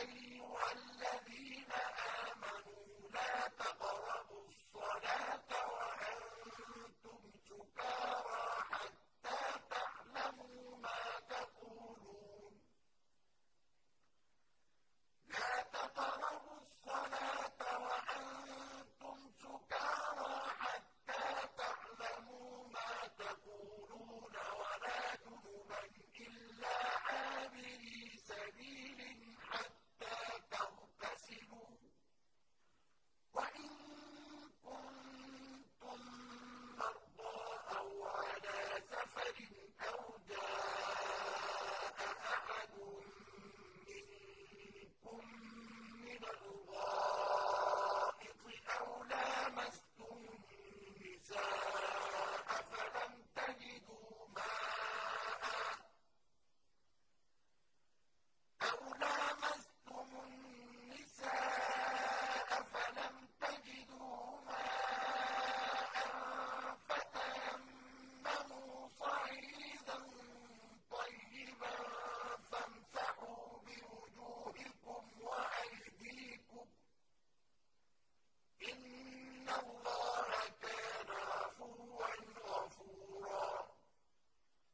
أَيُّهَا